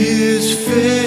is faithful.